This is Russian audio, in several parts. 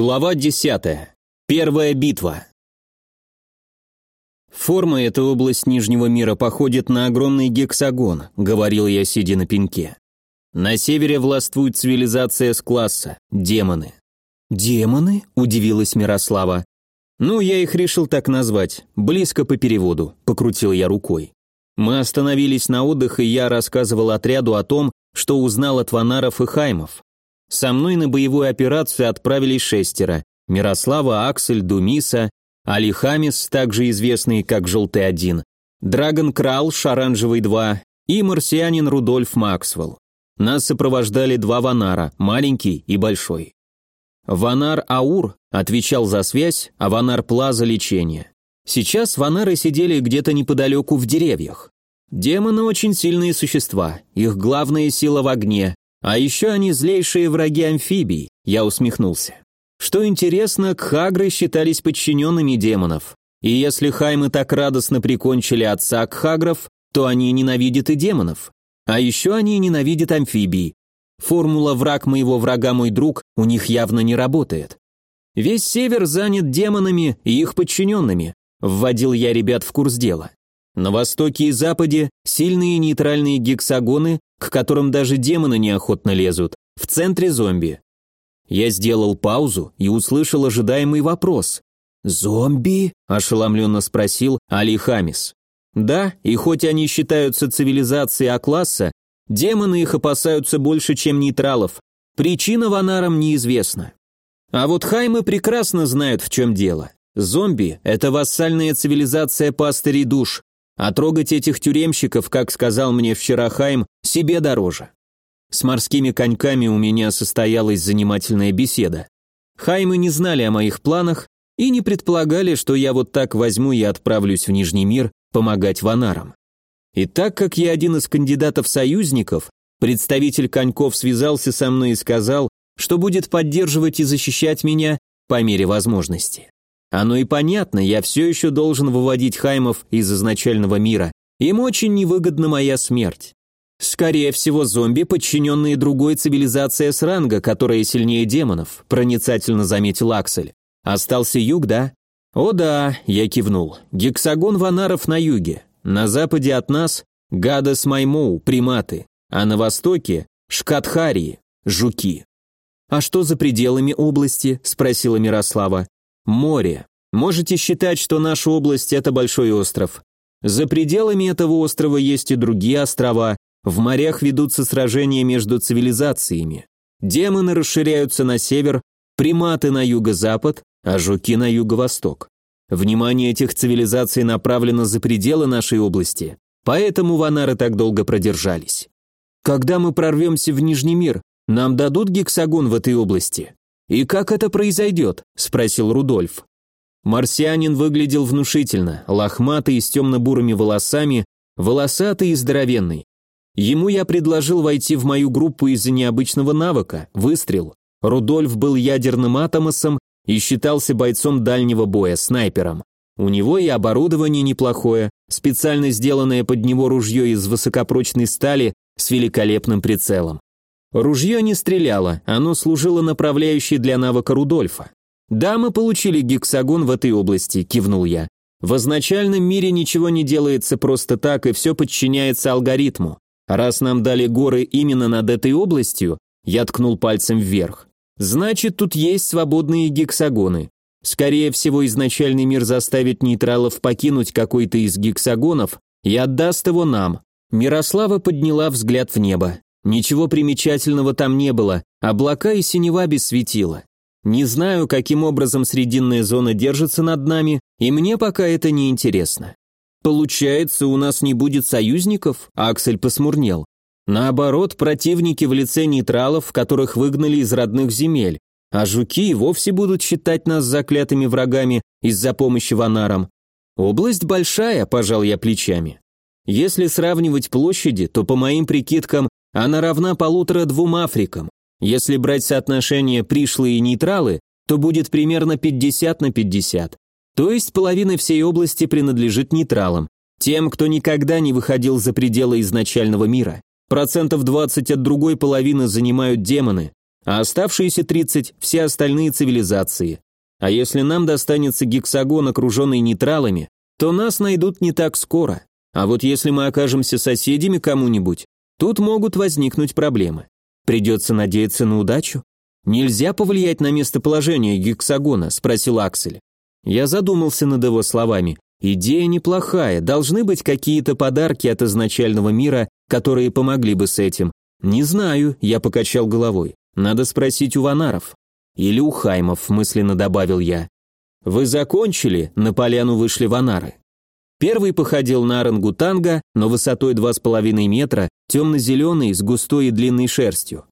Глава 10. Первая битва. Форма эта область Нижнего мира походит на огромный гексагон, говорил я, сидя на пеньке. На севере властвует цивилизация с класса демоны. Демоны? удивилась Мирослава. Ну, я их решил так назвать, близко по переводу, покрутил я рукой. Мы остановились на отдых, и я рассказывал отряду о том, что узнал от ванаров и хаймов. Со мной на боевую операцию отправились шестеро. Мирослава, Аксель, Думиса, Али Хамис, также известный как Желтый-1, Драгон Крал, Шаранжевый-2 и марсианин Рудольф Максвелл. Нас сопровождали два Ванара, маленький и большой. Ванар Аур отвечал за связь, а Ванар Пла за лечение. Сейчас Ванары сидели где-то неподалеку в деревьях. Демоны очень сильные существа, их главная сила в огне, а еще они злейшие враги амфибий, я усмехнулся. Что интересно, кхагры считались подчиненными демонов. И если хаймы так радостно прикончили отца кхагров, то они ненавидят и демонов. А еще они ненавидят амфибий. Формула «враг моего врага мой друг» у них явно не работает. Весь север занят демонами и их подчиненными. Вводил я ребят в курс дела. На востоке и западе сильные нейтральные гексагоны, к которым даже демоны неохотно лезут, в центре зомби. Я сделал паузу и услышал ожидаемый вопрос. «Зомби?» – ошеломленно спросил Али Хамис. «Да, и хоть они считаются цивилизацией А-класса, демоны их опасаются больше, чем нейтралов. Причина ванарам неизвестна. А вот хаймы прекрасно знают, в чем дело. Зомби – это вассальная цивилизация пастырей душ, а трогать этих тюремщиков, как сказал мне вчера Хайм, себе дороже. С морскими коньками у меня состоялась занимательная беседа. Хаймы не знали о моих планах и не предполагали, что я вот так возьму и отправлюсь в Нижний мир помогать ванарам. И так как я один из кандидатов-союзников, представитель коньков связался со мной и сказал, что будет поддерживать и защищать меня по мере возможности. Оно и понятно, я все еще должен выводить Хаймов из изначального мира. Им очень невыгодна моя смерть. Скорее всего, зомби, подчиненные другой цивилизации с ранга, которая сильнее демонов, проницательно заметил Аксель. Остался юг, да? О да, я кивнул. Гексагон ванаров на юге. На западе от нас Гадас Маймоу, приматы, а на востоке Шкатхарии, жуки. А что за пределами области? спросила Мирослава. Море. Можете считать, что наша область – это большой остров. За пределами этого острова есть и другие острова. В морях ведутся сражения между цивилизациями. Демоны расширяются на север, приматы на юго-запад, а жуки на юго-восток. Внимание этих цивилизаций направлено за пределы нашей области, поэтому ванары так долго продержались. Когда мы прорвемся в Нижний мир, нам дадут гексагон в этой области? «И как это произойдет?» – спросил Рудольф. Марсианин выглядел внушительно, лохматый с темно-бурыми волосами, волосатый и здоровенный. Ему я предложил войти в мою группу из-за необычного навыка – выстрел. Рудольф был ядерным атомосом и считался бойцом дальнего боя, снайпером. У него и оборудование неплохое, специально сделанное под него ружье из высокопрочной стали с великолепным прицелом. Ружье не стреляло, оно служило направляющей для навыка Рудольфа. «Да, мы получили гексагон в этой области», – кивнул я. «В изначальном мире ничего не делается просто так, и все подчиняется алгоритму. Раз нам дали горы именно над этой областью, я ткнул пальцем вверх. Значит, тут есть свободные гексагоны. Скорее всего, изначальный мир заставит нейтралов покинуть какой-то из гексагонов и отдаст его нам. Мирослава подняла взгляд в небо. Ничего примечательного там не было, облака и синева без светила. Не знаю, каким образом срединная зона держится над нами, и мне пока это не интересно. Получается, у нас не будет союзников? Аксель посмурнел. Наоборот, противники в лице нейтралов, которых выгнали из родных земель, а жуки вовсе будут считать нас заклятыми врагами из-за помощи ванарам. Область большая, пожал я плечами. Если сравнивать площади, то по моим прикидкам она равна полутора-двум Африкам. Если брать соотношение пришлые и нейтралы, то будет примерно 50 на 50. То есть половина всей области принадлежит нейтралам, тем, кто никогда не выходил за пределы изначального мира. Процентов 20 от другой половины занимают демоны, а оставшиеся 30 – все остальные цивилизации. А если нам достанется гексагон, окруженный нейтралами, то нас найдут не так скоро. А вот если мы окажемся соседями кому-нибудь, тут могут возникнуть проблемы. Придется надеяться на удачу. Нельзя повлиять на местоположение гексагона, спросил Аксель. Я задумался над его словами. Идея неплохая, должны быть какие-то подарки от изначального мира, которые помогли бы с этим. Не знаю, я покачал головой. Надо спросить у ванаров. Или у хаймов, мысленно добавил я. Вы закончили? На поляну вышли ванары. Первый походил на орангутанга, но высотой 2,5 метра, темно-зеленый, с густой и длинной шерстью.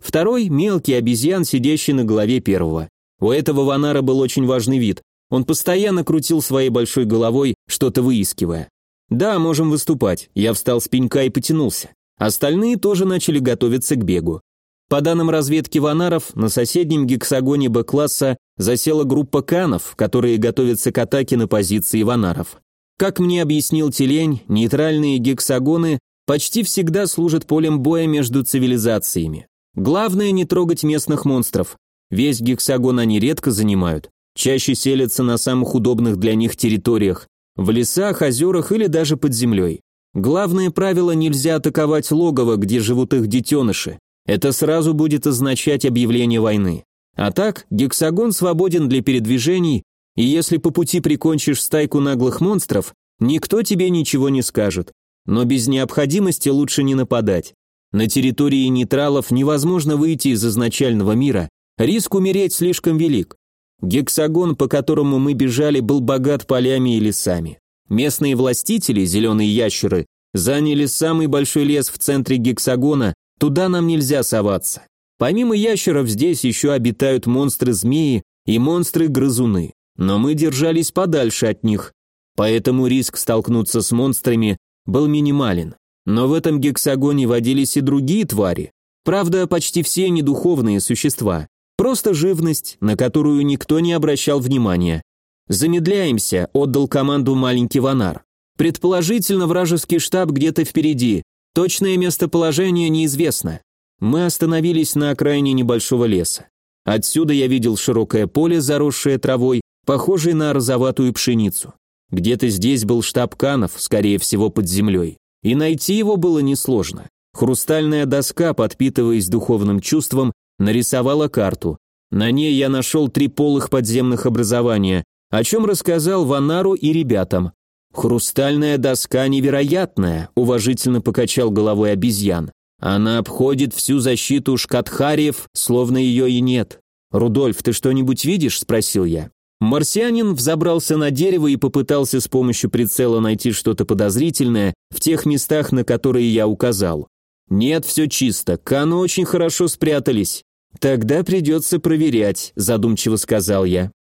Второй – мелкий обезьян, сидящий на голове первого. У этого ванара был очень важный вид. Он постоянно крутил своей большой головой, что-то выискивая. «Да, можем выступать». Я встал с пенька и потянулся. Остальные тоже начали готовиться к бегу. По данным разведки ванаров, на соседнем гексагоне Б-класса засела группа канов, которые готовятся к атаке на позиции ванаров. Как мне объяснил Телень, нейтральные гексагоны почти всегда служат полем боя между цивилизациями. Главное не трогать местных монстров. Весь гексагон они редко занимают, чаще селятся на самых удобных для них территориях, в лесах, озерах или даже под землей. Главное правило – нельзя атаковать логово, где живут их детеныши. Это сразу будет означать объявление войны. А так, гексагон свободен для передвижений и если по пути прикончишь стайку наглых монстров, никто тебе ничего не скажет. Но без необходимости лучше не нападать. На территории нейтралов невозможно выйти из изначального мира, риск умереть слишком велик. Гексагон, по которому мы бежали, был богат полями и лесами. Местные властители, зеленые ящеры, заняли самый большой лес в центре гексагона, туда нам нельзя соваться. Помимо ящеров здесь еще обитают монстры-змеи и монстры-грызуны но мы держались подальше от них, поэтому риск столкнуться с монстрами был минимален. Но в этом гексагоне водились и другие твари. Правда, почти все недуховные существа. Просто живность, на которую никто не обращал внимания. «Замедляемся», — отдал команду маленький Ванар. «Предположительно, вражеский штаб где-то впереди. Точное местоположение неизвестно». Мы остановились на окраине небольшого леса. Отсюда я видел широкое поле, заросшее травой, похожий на розоватую пшеницу. Где-то здесь был штаб Канов, скорее всего, под землей. И найти его было несложно. Хрустальная доска, подпитываясь духовным чувством, нарисовала карту. На ней я нашел три полых подземных образования, о чем рассказал Ванару и ребятам. «Хрустальная доска невероятная», – уважительно покачал головой обезьян. «Она обходит всю защиту шкатхариев, словно ее и нет». «Рудольф, ты что-нибудь видишь?» – спросил я. Марсианин взобрался на дерево и попытался с помощью прицела найти что-то подозрительное в тех местах, на которые я указал. «Нет, все чисто, Кану очень хорошо спрятались. Тогда придется проверять», – задумчиво сказал я.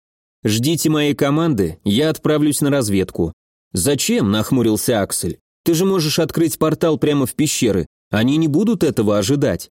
«Ждите моей команды, я отправлюсь на разведку». «Зачем?» – нахмурился Аксель. «Ты же можешь открыть портал прямо в пещеры. Они не будут этого ожидать».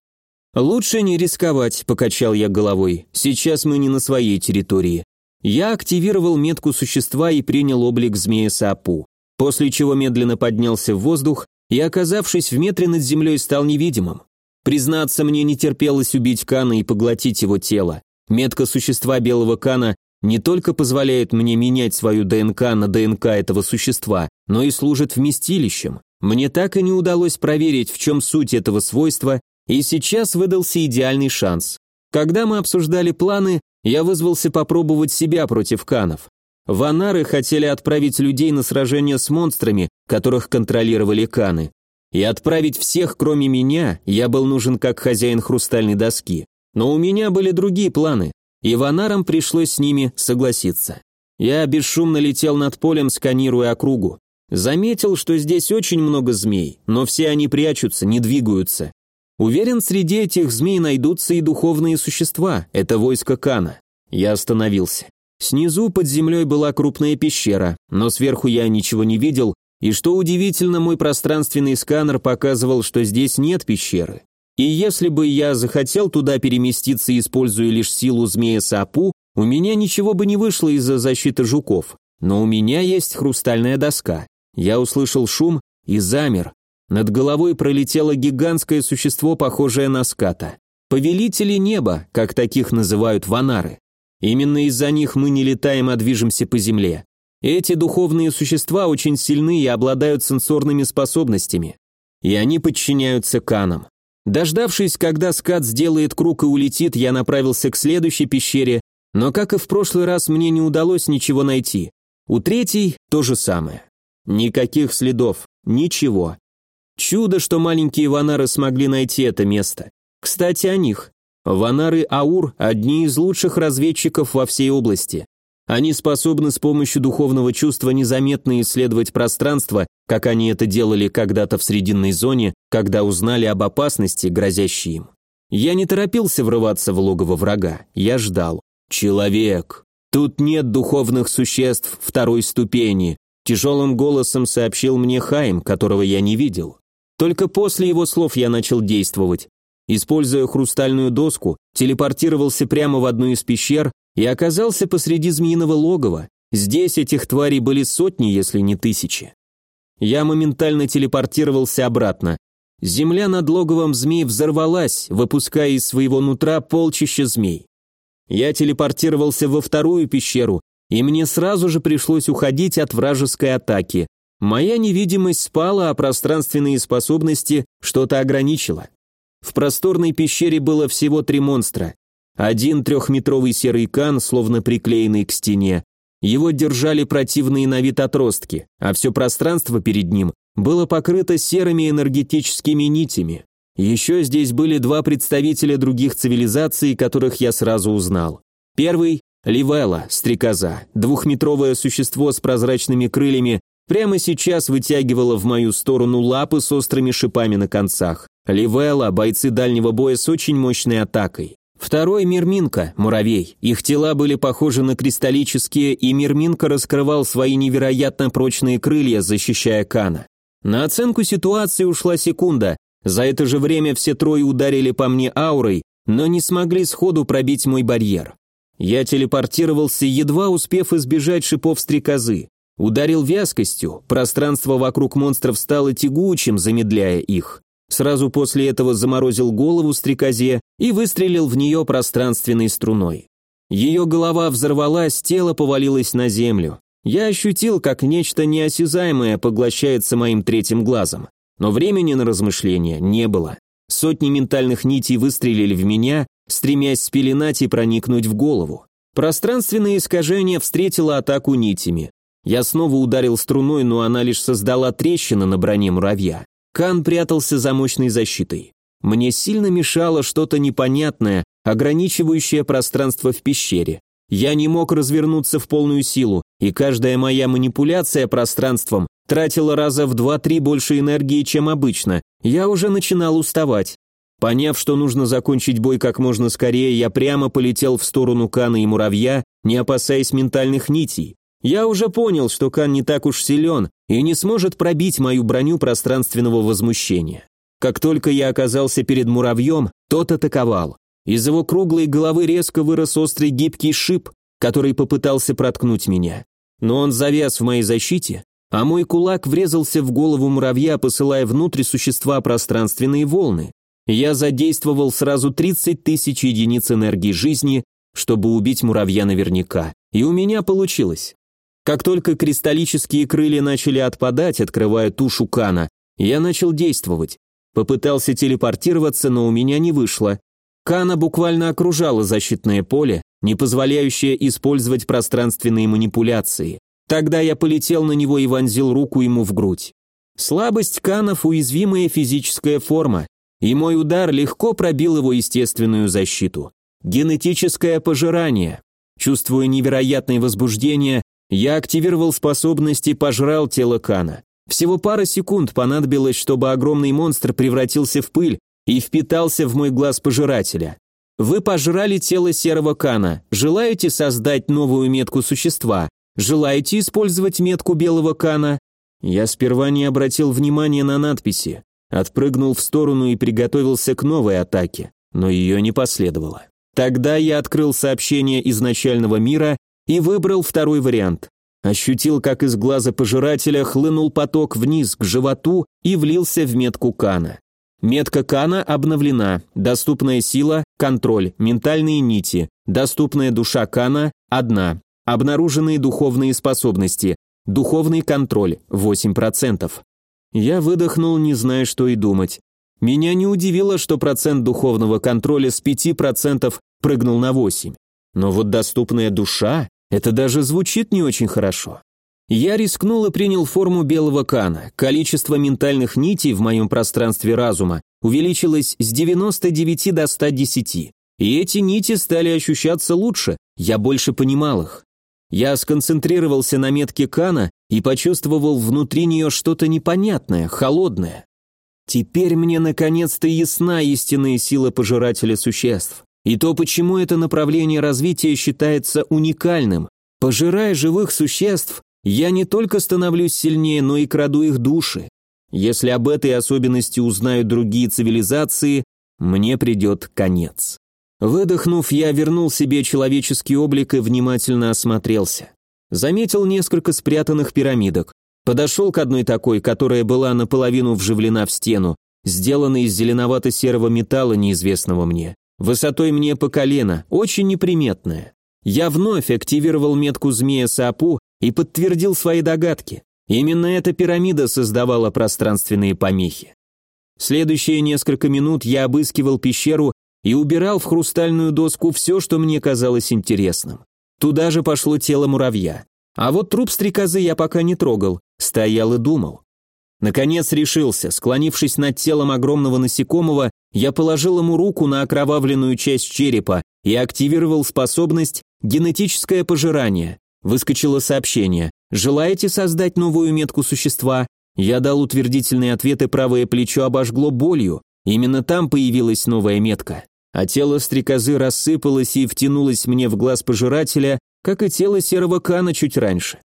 «Лучше не рисковать», – покачал я головой. «Сейчас мы не на своей территории. Я активировал метку существа и принял облик змея Сапу, после чего медленно поднялся в воздух и, оказавшись в метре над землей, стал невидимым. Признаться, мне не терпелось убить Кана и поглотить его тело. Метка существа белого Кана не только позволяет мне менять свою ДНК на ДНК этого существа, но и служит вместилищем. Мне так и не удалось проверить, в чем суть этого свойства, и сейчас выдался идеальный шанс. Когда мы обсуждали планы, я вызвался попробовать себя против канов. Ванары хотели отправить людей на сражение с монстрами, которых контролировали каны. И отправить всех, кроме меня, я был нужен как хозяин хрустальной доски. Но у меня были другие планы, и ванарам пришлось с ними согласиться. Я бесшумно летел над полем, сканируя округу. Заметил, что здесь очень много змей, но все они прячутся, не двигаются. Уверен, среди этих змей найдутся и духовные существа, это войско Кана. Я остановился. Снизу под землей была крупная пещера, но сверху я ничего не видел, и что удивительно, мой пространственный сканер показывал, что здесь нет пещеры. И если бы я захотел туда переместиться, используя лишь силу змея Сапу, у меня ничего бы не вышло из-за защиты жуков. Но у меня есть хрустальная доска. Я услышал шум и замер, над головой пролетело гигантское существо, похожее на ската. Повелители неба, как таких называют ванары. Именно из-за них мы не летаем, а движемся по земле. Эти духовные существа очень сильны и обладают сенсорными способностями. И они подчиняются канам. Дождавшись, когда скат сделает круг и улетит, я направился к следующей пещере, но, как и в прошлый раз, мне не удалось ничего найти. У третьей то же самое. Никаких следов, ничего. Чудо, что маленькие ванары смогли найти это место. Кстати, о них. Ванары Аур – одни из лучших разведчиков во всей области. Они способны с помощью духовного чувства незаметно исследовать пространство, как они это делали когда-то в Срединной зоне, когда узнали об опасности, грозящей им. Я не торопился врываться в логово врага, я ждал. «Человек! Тут нет духовных существ второй ступени», тяжелым голосом сообщил мне Хайм, которого я не видел. Только после его слов я начал действовать. Используя хрустальную доску, телепортировался прямо в одну из пещер и оказался посреди змеиного логова. Здесь этих тварей были сотни, если не тысячи. Я моментально телепортировался обратно. Земля над логовом змей взорвалась, выпуская из своего нутра полчища змей. Я телепортировался во вторую пещеру, и мне сразу же пришлось уходить от вражеской атаки. Моя невидимость спала, а пространственные способности что-то ограничило. В просторной пещере было всего три монстра. Один трехметровый серый кан, словно приклеенный к стене. Его держали противные на вид отростки, а все пространство перед ним было покрыто серыми энергетическими нитями. Еще здесь были два представителя других цивилизаций, которых я сразу узнал. Первый – Ливела, стрекоза, двухметровое существо с прозрачными крыльями, прямо сейчас вытягивало в мою сторону лапы с острыми шипами на концах. Ливела – бойцы дальнего боя с очень мощной атакой. Второй – Мирминка, муравей. Их тела были похожи на кристаллические, и Мирминка раскрывал свои невероятно прочные крылья, защищая Кана. На оценку ситуации ушла секунда, за это же время все трое ударили по мне аурой, но не смогли сходу пробить мой барьер. Я телепортировался, едва успев избежать шипов стрекозы. Ударил вязкостью, пространство вокруг монстров стало тягучим, замедляя их. Сразу после этого заморозил голову стрекозе и выстрелил в нее пространственной струной. Ее голова взорвалась, тело повалилось на землю. Я ощутил, как нечто неосязаемое поглощается моим третьим глазом. Но времени на размышления не было. Сотни ментальных нитей выстрелили в меня, стремясь спеленать и проникнуть в голову. Пространственное искажение встретило атаку нитями. Я снова ударил струной, но она лишь создала трещины на броне муравья. Кан прятался за мощной защитой. Мне сильно мешало что-то непонятное, ограничивающее пространство в пещере. Я не мог развернуться в полную силу, и каждая моя манипуляция пространством тратила раза в два-три больше энергии, чем обычно. Я уже начинал уставать. Поняв, что нужно закончить бой как можно скорее, я прямо полетел в сторону Кана и муравья, не опасаясь ментальных нитей. Я уже понял, что Кан не так уж силен и не сможет пробить мою броню пространственного возмущения. Как только я оказался перед муравьем, тот атаковал. Из его круглой головы резко вырос острый гибкий шип, который попытался проткнуть меня. Но он завяз в моей защите, а мой кулак врезался в голову муравья, посылая внутрь существа пространственные волны. Я задействовал сразу 30 тысяч единиц энергии жизни, чтобы убить муравья наверняка. И у меня получилось. Как только кристаллические крылья начали отпадать, открывая тушу Кана, я начал действовать. Попытался телепортироваться, но у меня не вышло. Кана буквально окружало защитное поле, не позволяющее использовать пространственные манипуляции. Тогда я полетел на него и вонзил руку ему в грудь. Слабость Канов – уязвимая физическая форма, и мой удар легко пробил его естественную защиту. Генетическое пожирание. Чувствуя невероятное возбуждение, я активировал способности пожрал тело Кана. Всего пара секунд понадобилось, чтобы огромный монстр превратился в пыль и впитался в мой глаз пожирателя. Вы пожрали тело серого Кана. Желаете создать новую метку существа? Желаете использовать метку белого кана? Я сперва не обратил внимания на надписи, отпрыгнул в сторону и приготовился к новой атаке, но ее не последовало. Тогда я открыл сообщение изначального мира и выбрал второй вариант. Ощутил, как из глаза пожирателя хлынул поток вниз к животу и влился в метку кана. Метка Кана обновлена. Доступная сила – контроль, ментальные нити. Доступная душа Кана – одна. Обнаруженные духовные способности. Духовный контроль – 8%. Я выдохнул, не зная, что и думать. Меня не удивило, что процент духовного контроля с 5% прыгнул на 8%. Но вот доступная душа – это даже звучит не очень хорошо. Я рискнул и принял форму белого кана. Количество ментальных нитей в моем пространстве разума увеличилось с 99 до 110. И эти нити стали ощущаться лучше, я больше понимал их. Я сконцентрировался на метке кана и почувствовал внутри нее что-то непонятное, холодное. Теперь мне наконец-то ясна истинная сила пожирателя существ. И то, почему это направление развития считается уникальным. Пожирая живых существ, я не только становлюсь сильнее, но и краду их души. Если об этой особенности узнают другие цивилизации, мне придет конец. Выдохнув, я вернул себе человеческий облик и внимательно осмотрелся. Заметил несколько спрятанных пирамидок. Подошел к одной такой, которая была наполовину вживлена в стену, сделанной из зеленовато-серого металла, неизвестного мне. Высотой мне по колено, очень неприметная. Я вновь активировал метку змея Сапу и подтвердил свои догадки. Именно эта пирамида создавала пространственные помехи. Следующие несколько минут я обыскивал пещеру и убирал в хрустальную доску все, что мне казалось интересным. Туда же пошло тело муравья. А вот труп стрекозы я пока не трогал, стоял и думал. Наконец решился, склонившись над телом огромного насекомого, я положил ему руку на окровавленную часть черепа и активировал способность «генетическое пожирание». Выскочило сообщение «Желаете создать новую метку существа?» Я дал утвердительный ответ и правое плечо обожгло болью. Именно там появилась новая метка. А тело стрекозы рассыпалось и втянулось мне в глаз пожирателя, как и тело серого кана чуть раньше.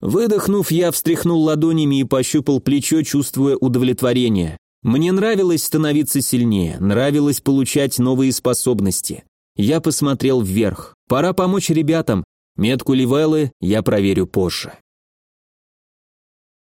Выдохнув, я встряхнул ладонями и пощупал плечо, чувствуя удовлетворение. Мне нравилось становиться сильнее, нравилось получать новые способности. Я посмотрел вверх. Пора помочь ребятам. Метку Ливеллы я проверю позже.